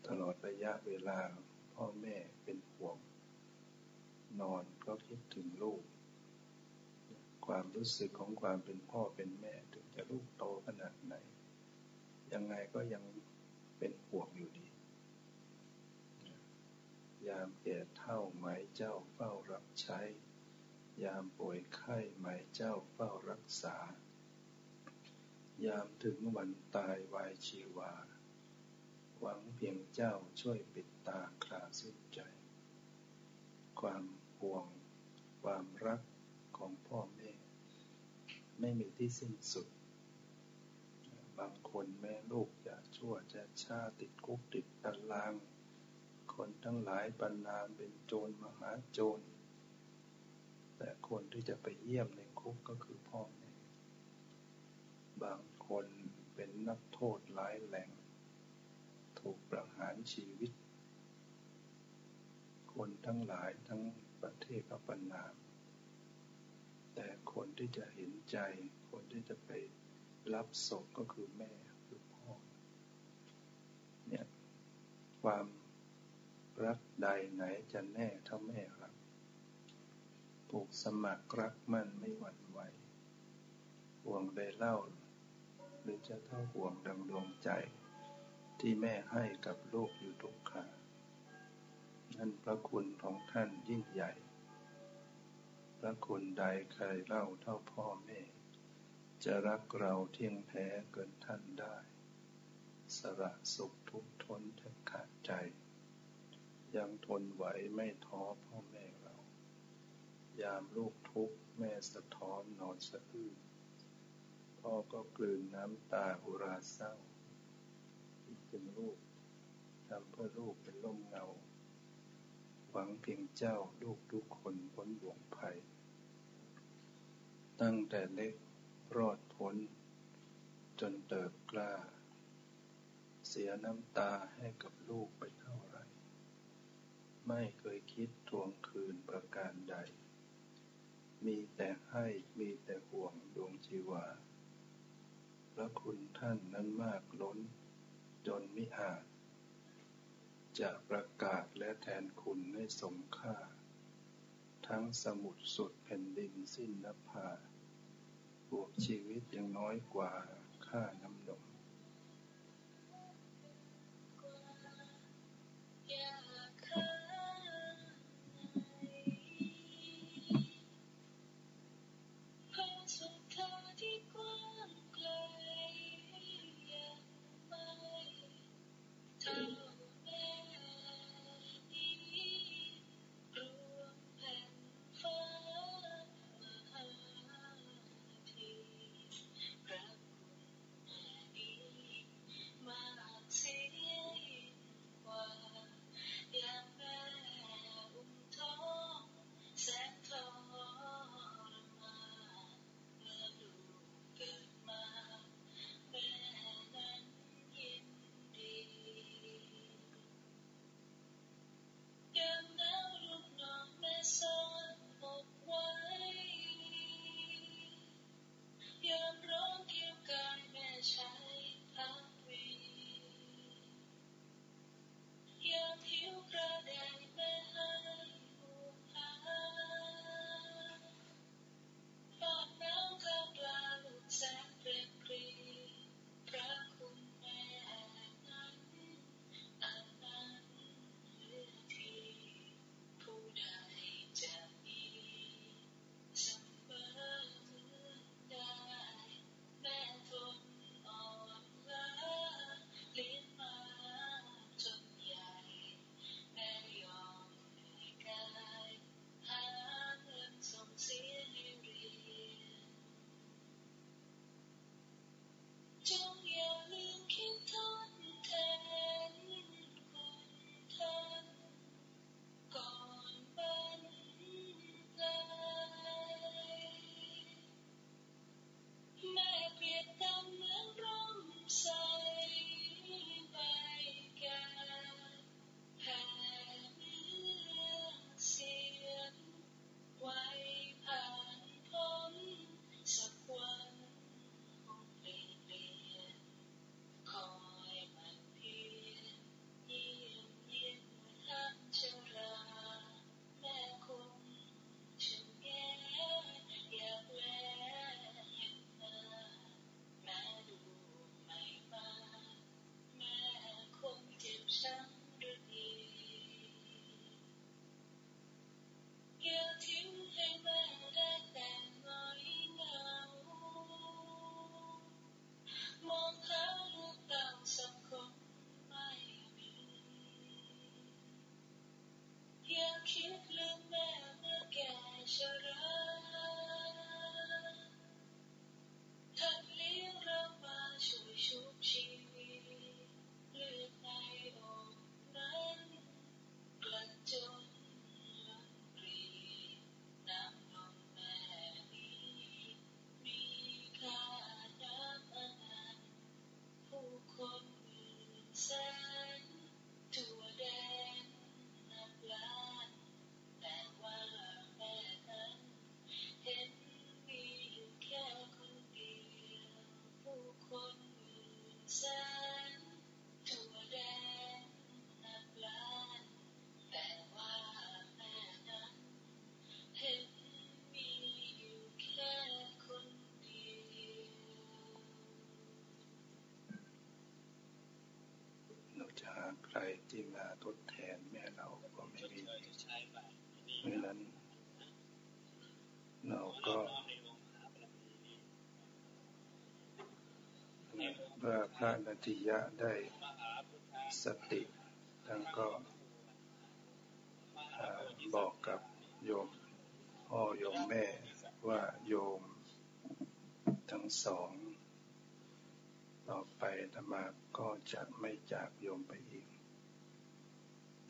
ตลอดระยะเวลาพ่อแม่เป็นห่วง นอนก็คิดถึงลูก ความรู้สึกของความเป็นพ่อเป็นแม่ถึงจะลูกโตขนาดไหน ยังไงก็ยังเป็นห่วงอยู่ดี ยามแก่เท่าหมเจ้าเฝ้ารับใช้ ยามป่วยไข้หมเจ้าเฝ้ารักษา ยามถึงวันตายวายชีวา หวังเพียงเจ้าช่วยปิดตาคลาสิ้นใจ ความห่วง ความรักของพ่อแม่ ไม่มีที่สิ้นสุด บางคนแม่ลูกจะชั่วจะชาติดคุกติดตาราง คนทั้งหลายบรรนามเป็นโจรมหาโจร แต่คนที่จะไปเยี่ยมในคุกก็คือพ่อแม่ บางคนเป็นนักโทษหลายแหล่ง ถูกประหารชีวิต คนทั้งหลายทั้งประเทศก็บรรนาแต่คนที่จะเห็นใจ คนที่จะไปรับศพก็คือแม่คือพ่อเนี่ยความรักใดไหนจะแน่เท่าแม่รักผูกสมัครรักมั่นไม่หวั่นไหวห่วงได้เล่า หรือจะเท่าห่วงดังดวงใจ ที่แม่ให้กับลูกอยู่ทุกขานั่นพระคุณของท่านยิ่งใหญ่ พระคุณใดใครเล่าเท่าพ่อแม่ จะรักเราเที่ยงแท้เกินท่านได้สระสุขทุกทนแทบขาดใจ ยังทนไหวไม่ท้อพ่อแม่เรา ยามลูกทุกข์แม่สะท้อนนอนสะอื้นพ่อก็กลืนน้ำตาอุราเศร้า คิดถึงลูกทำเพื่อลูกเป็นล่มเงา หวังเพียงเจ้าลูกทุกคนพ้นบ่วงภัย ตั้งแต่เล็กรอดพ้น จนเติบกล้า เสียน้ำตาให้กับลูกไปเท่าไร ไม่เคยคิดทวงคืนประการใด มีแต่ให้มีแต่ห่วงดวงชีวาพระคุณท่านนั้นมากล้น จนมิอาจ จะประกาศและแทนคุณให้สมค่า ทั้งสมุดสุดแผ่นดินสิ้นนภาบวกชีวิตยังน้อยกว่าค่าน้ำนม ทิยะได้สติท่านก็บอกกับโยมพ่อโยมแม่ว่าโยมทั้งสอง ต่อไปธรรมาก็จะไม่จากโยมไปอีก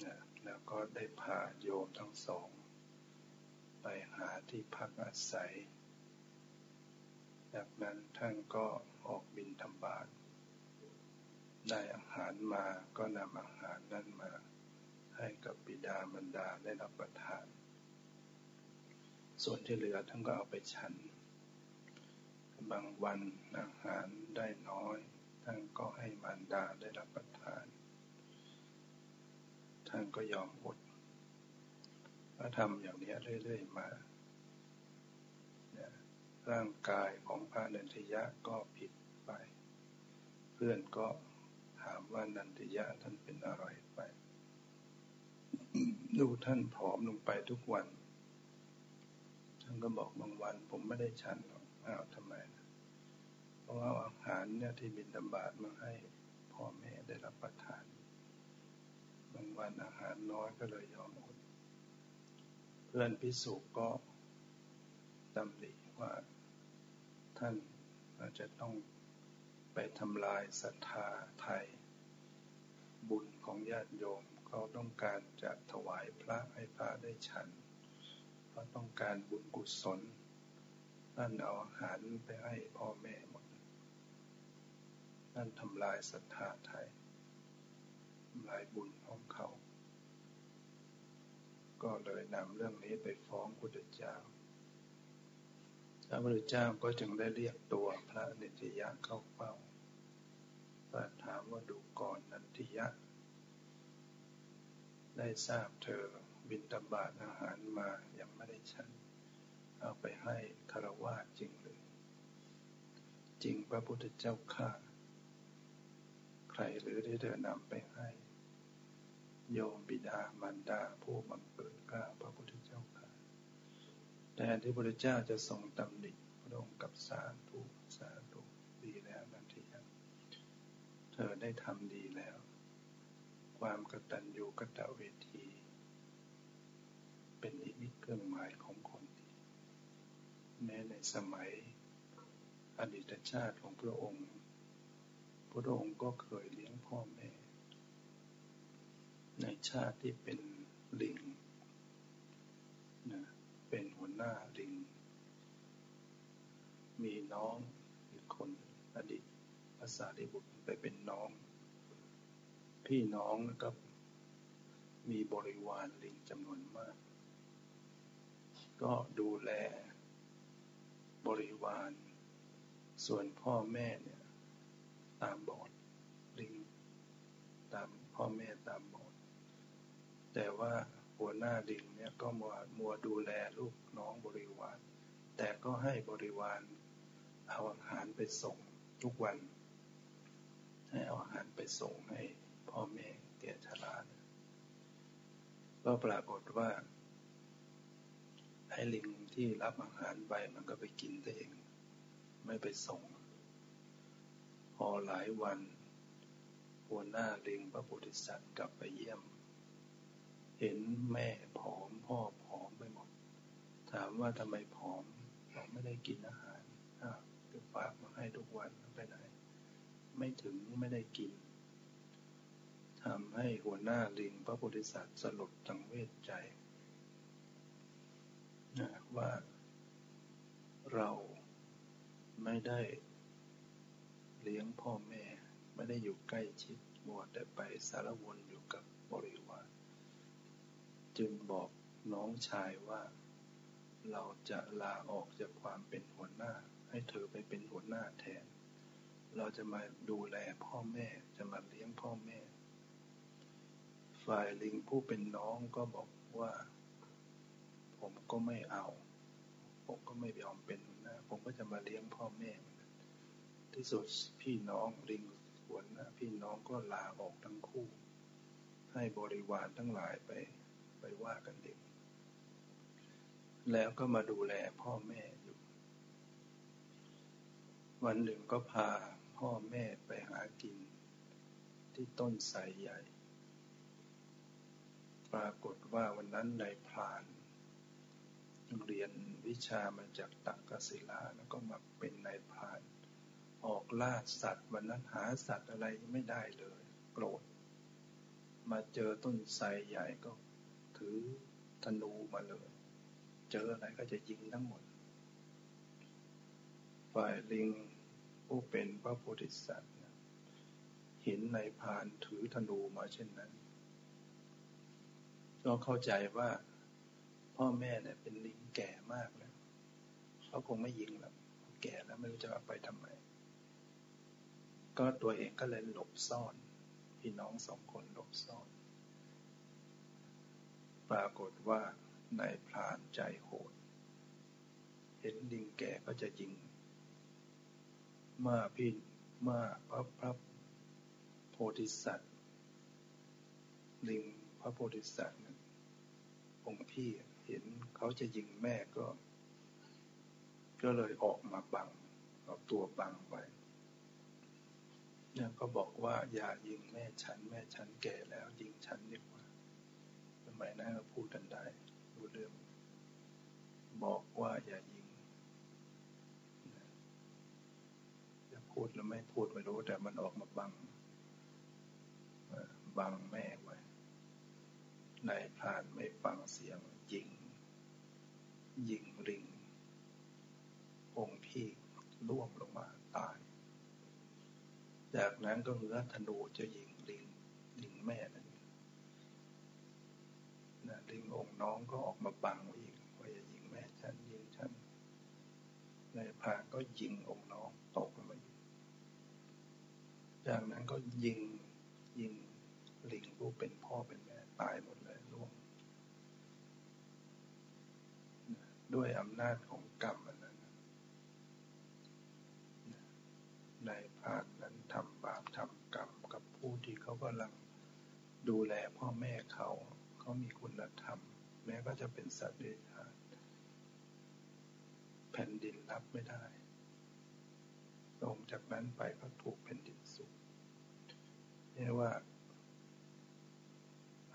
นะแล้วก็ได้พาโยมทั้งสอง ไปหาที่พักอาศัย จากนั้นท่านก็ออกบินธบาตได้อาหาร มาก็นำอาหารนั้นมา ให้กับบิดามารดาได้รับประทาน ส่วนที่เหลือท่านก็เอาไปฉัน บางวันอาหารได้น้อย ท่านก็ให้มารดาได้รับประทาน ท่านก็ยอมอดก็ทำอย่างนี้เรื่อยๆมาร่างกายของพระนันทยะก็ผิดไป เพื่อนก็ ว่านันทยะท่านเป็นอะไรไปดูท่านผอมลงไปทุกวัน ท่านก็บอกบางวัน ผมไม่ได้ฉันหรอกอ้าวทำไมนะเพราะว่าอาหารเนี่ยที่บินตบาทมาให้พ่อแม่ได้รับประทาน บางวันอาหารน้อยก็เลยยอมอดเพื่อนพิสุก็ตำหนิว่าท่านอาจจะต้องไปทำลายศรัทธาไทย บุญของญาติโยมเขาต้องการจะถวายพระให้พระได้ฉันเพราะต้องการบุญกุศลท่นเอาอาหารไปให้พ่อแม่หมดท่นทำลายศรัทธาไทยทำลายบุญของเขา ก็เลยนำเรื่องนี้ไปฟ้องพุทธเจ้าพระพุทธเจ้าก็จึงได้เรียกตัวพระนิตยะเข้าเฝ้า ก็ถามว่าดูก่อนนันทิยะ ได้ทราบเธอบินตบาทอาหารมายังไม่ได้ฉัน เอาไปให้คารวะจริงหรือ จริงพระพุทธเจ้าข้าใครหรือได้เดินำไปให้ โยมบิดามารดาผู้บังเกิดกล้าพระพุทธเจ้าข้าแต่ที่พระพุทธเจ้าจะทรงตำหนิพระองค์กับสาธุสาธุดีแล้วนันทียังเธอได้ทำดีแล้ว ความกตัญญูกตเวที เป็นอีกนิดเครื่องหมายของคนดีแม้ในสมัยอดีตชาติของพระองค์ พระองค์ก็เคยเลี้ยงพ่อแม่ ในชาติที่เป็นลิงนะเป็นหัวหน้าลิง มีน้องอีกคนอดีต ภาษาดิบุตรไปเป็นน้อง พี่น้องก็มีบริวารลิงจำนวนมาก ก็ดูแล บริวาร ส่วนพ่อแม่เนี่ย ตามบอดลิง ตามพ่อแม่ตามบอดแต่ว่าหัวหน้าลิงเนี่ยก็มัวมัวดูแลลูกน้องบริวาร แต่ก็ให้บริวารเอาอาหารไปส่งทุกวัน ให้เอาอาหารไปส่งให้พ่อแม่แก่ชราก็ปรากฏว่าไอ้ลิงที่รับอาหารไปมันก็ไปกินตัวเอง ไม่ไปส่ง พอหลายวันหัวหน้าลิงพระโพธิสัตว์กลับไปเยี่ยม เห็นแม่ผอมพ่อผอมไปหมด ถามว่าทำไมผอมบอกไม่ได้กินอาหารอ้าวก็ฝากมาให้ทุกวันไปไหน ไม่ถึงไม่ได้กินทำให้หัวหน้าลิงพระโพธิสัตว์สลดจังเวทใจนะว่าเราไม่ได้เลี้ยงพ่อแม่ ไม่ได้อยู่ใกล้ชิดมัวแต่ไปสารวนอยู่กับบริวารจึงบอกน้องชายว่า เราจะลาออกจากความเป็นหัวหน้า ให้เธอไปเป็นหัวหน้าแทน เราจะมาดูแลพ่อแม่ จะมาเลี้ยงพ่อแม่ ฝ่ายลิงผู้เป็นน้องก็บอกว่า ผมก็ไม่เอา ผมก็ไม่ยอมเป็นหัวหน้า ผมก็จะมาเลี้ยงพ่อแม่ ที่สุดพี่น้องลิงหัวหน้าพี่น้องก็ลาออกทั้งคู่ ให้บริวารทั้งหลายไป ไปว่ากันเองแล้วก็มาดูแลพ่อแม่อยู่วันหนึ่งก็พา พ่อแม่ไปหากิน ที่ต้นไทรใหญ่ ปรากฏว่าวันนั้นนายพรานเรียนวิชามาจากตักกศิลาแล้วก็มาเป็นนายพราน ออกล่าสัตว์วันนั้นหาสัตว์อะไรไม่ได้เลย โกรธ มาเจอต้นไทรใหญ่ก็ถือธนูมาเลย เจออะไรก็จะยิงทั้งหมด ฝ่ายลิง ผู้เป็นพระโพธิสัตว์เห็นนายพานถือธนูมาเช่นนั้น ก็เข้าใจว่าพ่อแม่เนี่ยเป็นลิงแก่มากแล้วเขาคงไม่ยิงหรอกแก่แล้วไม่รู้จะเอาไปทำไม ก็ตัวเองก็เลยหลบซ่อน พี่น้องสองคนหลบซ่อน ปรากฏว่านายพรานใจโหด เห็นลิงแก่ก็จะยิง มื่อพี่มื่อพระพระโพธิสัตว์ ลิงพระโพธิสัตว์นั่นองค์พี่เห็นเขาจะยิงแม่ก็ ก็เลยออกมาบังเอาตัวบังไว้เนี่ยก็บอกว่า อย่ายิงแม่ฉัน แม่ฉันแก่แล้ว ยิงฉันดีกว่ามัยนั้นเราพูดกันได้รู้เรื่องบอกว่าอย่ายิงจะ พูดหรือไม่พูดไม่รู้ แต่มันออกมาบังบังแม่ไว้นายพรานไม่ฟังเสียงยิง ยิงริง องค์พี่ล่วงลงมาตาย จากนั้นก็เงื้อธนูจะยิงลิงลิงแม่นั่นนะลิงองค์น้องก็ออกมาบังอีกว่าอย่ายิงแม่ฉันยิงฉันนายพาก็ยิงองค์น้อง จากนั้นก็ยิงยิงลิงผู้เป็นพ่อเป็นแม่ตายหมดเลยล่วง ด้วยอำนาจของกรรมอันนั้นนายพานนั้นทำบาปทำกรรมกับผู้ที่เขากำลังดูแลพ่อแม่เขา เขามีคุณธรรม แม้ก็จะเป็นสัตว์เดรัจฉานแผ่นดินรับไม่ได้ ลงจากนั้นไปก็ถูกแผ่นดินสุก เรียกว่า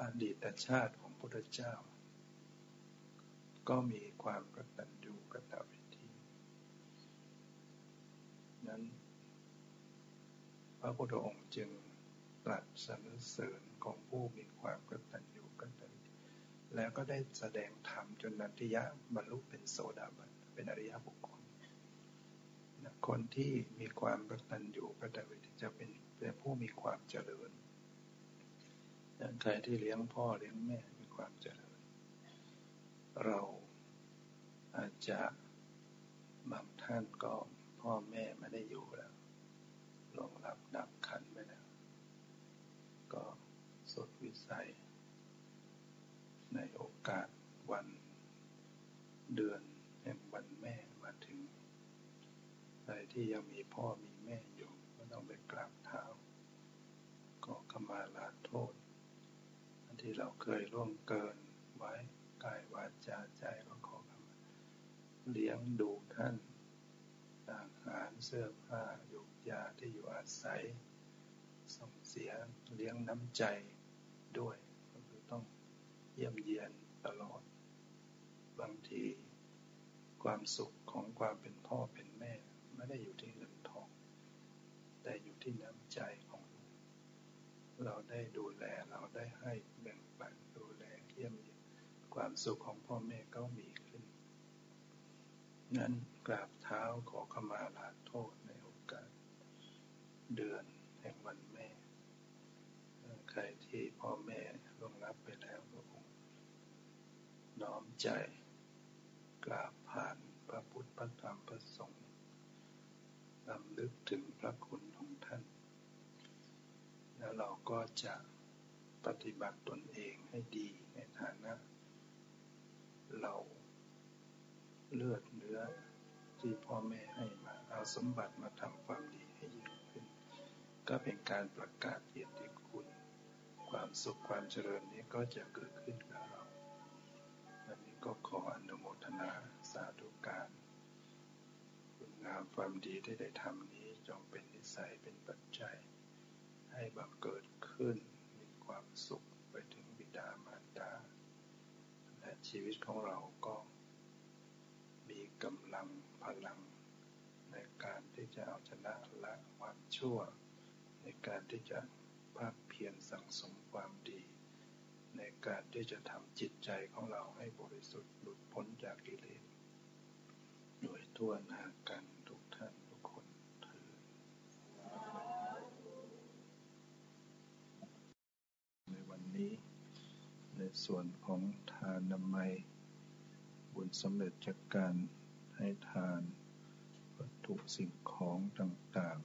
อดีตชาติของพระเจ้า ก็มีความกตัญญูกตเวทีนั้น พระพุทธองค์จึงตรัสสรรเสริญของผู้มีความกตัญญูกตเวทีแล้วก็ได้แสดงธรรมจนนันทิยะบรรลุเป็นโสดาบันเป็นอริยบุคคลคนที่มีความกตัญญูกตเวทีจะเป็น เป็นผู้มีความเจริญอย่างใครที่เลี้ยงพ่อเลี้ยงแม่มีความเจริญ เราอาจจะบางท่านก็พ่อแม่ไม่ได้อยู่แล้วลงรับดับขันไปแล้ว ก็สดวิสัย ในโอกาสวันเดือนแห่งวันแม่มาถึงใครที่ยังมีพ่อมีแม่อยู่ ก็ต้องไปกราบเท้าก็ขมาลาโทษ ที่เราเคยล่วงเกินไว้กายวาจาใจก็ขอขมาเลี้ยงดูท่านอาหารเสื้อผ้ายุกยาที่อยู่อาศัย ส่งเสียเลี้ยงน้ำใจด้วย ก็คือต้องเยี่ยมเยียนตลอด บางทีความสุขของความเป็นพ่อเป็นแม่ ไม่ได้อยู่ที่เงินทอง แต่อยู่ที่น้ำใจของเราได้ดูแลเราได้ให้แบ่งปันดูแลเยี่ยมเยียน ความสุขของพ่อแม่ก็มีขึ้น นั้นกราบเท้าขอขมาลาโทษในโอกาส เดือนแห่งวันแม่ ใครที่พ่อแม่ล่วงลับไปแล้วก็คงน้อมใจกราบผ่านพระพุทธพระธรรมพระสงฆ์นำลึกถึงพระคุณของท่าน แล้วเราก็จะปฏิบัติตนเองให้ดีในฐานะ เรา เลือดเนื้อที่พ่อแม่ให้มาเอาสมบัติมาทำความดีให้ยิ่งขึ้น ก็เป็นการประกาศเกียรติคุณ ความสุขความเจริญนี้ก็จะเกิดขึ้นกับเราวันนี้ก็ขออนุโมทนาสาธุการคุณงามความดีที่ได้ทำนี้จงเป็นนิสัยเป็นปัจจัย ให้บังเกิดขึ้นมีความสุขไปถึงบิดามารดา และ ชีวิตของเราก็มีกำลังพลังในการที่จะเอาชนะละความชั่ว ในการที่จะภาคเพียรสั่งสมความดี ในการที่จะทำจิตใจของเราให้บริสุทธิ์หลุดพ้นจากกิเลสโดยทั่วหน้ากันทุกท่านทุกคนเถิดในวันนี้ ส่วนของทานนามัย บุญสำเร็จจากการให้ทานวัตถุสิ่งของต่าง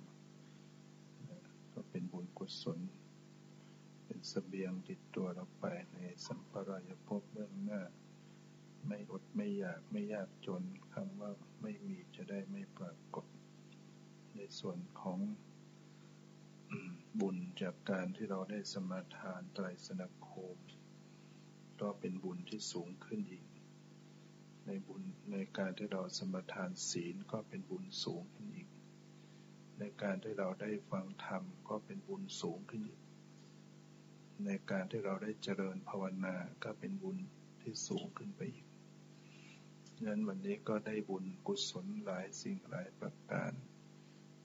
ๆ ก็เป็นบุญกุศล เป็นสเสบียงติดตัวเราไปในสัมปรายภพเบื้องหน้า ไม่อดไม่อยากไม่ยากจนคำว่าไม่มีจะได้ไม่ปรากฏ ในส่วนของบุญจากการที่เราได้สมาทานไตรสนคม ก็เป็นบุญที่สูงขึ้นอีก ในบุญในการที่เราสมทานศีลก็เป็นบุญสูงขึ้นอีก ในการที่เราได้ฟังธรรมก็เป็นบุญสูงขึ้นอีก ในการที่เราได้เจริญภาวนาก็เป็นบุญที่สูงขึ้นไปอีกนั้นวันนี้ก็ได้บุญกุศลหลายสิ่งหลายประการ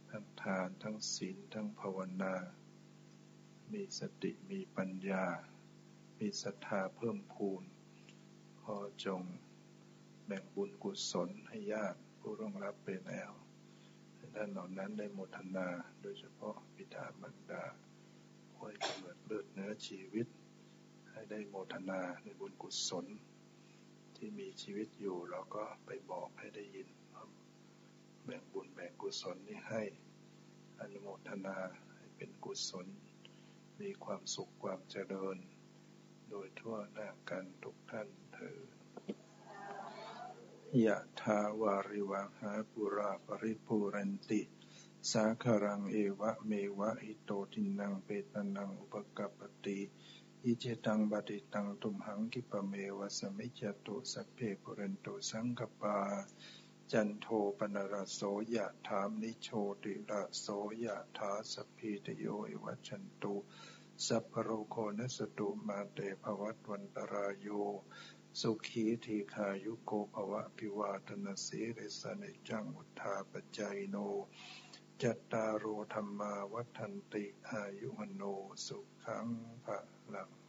ทั้งทานทั้งศีลทั้งภาวนา มีสติมีปัญญา มีศรัทธาเพิ่มพูนขอจงแบ่งบุญกุศลให้ญาติผู้ร่วงรับไปแล้วท่านเหล่านั้นได้โมทนาโดยเฉพาะบิดามารดาห้วยกำเนิดเลือดเนื้อชีวิต ให้ได้โมทนาในบุญกุศล ที่มีชีวิตอยู่เราก็ไปบอกให้ได้ยิน แบ่งบุญแบ่งกุศลนี้ให้อนุโมทนาให้เป็นกุศล มีความสุขความเจริญ โดยทั่วหน้ากันทุกท่านเถิดยะทาวาริวังหาปุราปริปูรันติ สาคะรังเอวะเมวะอิโตทินนังเปตานังอุปะกัปปะติอิจฉิตัง ปัตถิตังตุมหัง ขิปปะเมวะ สะมิชฌะตุสัพเพปูเรนตุ สังกัปปา จันโทปัณณะระโสยะถามะณิโชติระโสยะถา สัพพีติโย วิวัชชันตุ สัพพะโรโค วินัสสะตุมาเต ภะวัตวันตะราโยสุขีทีฆายุโก ภะวะ อะภิวาทะนะสีลิสสะ นิจจัง วุฑฒาปะจายิโนจัตตารโธรรมาวัฒนติอายุมโนสุขังภะลัง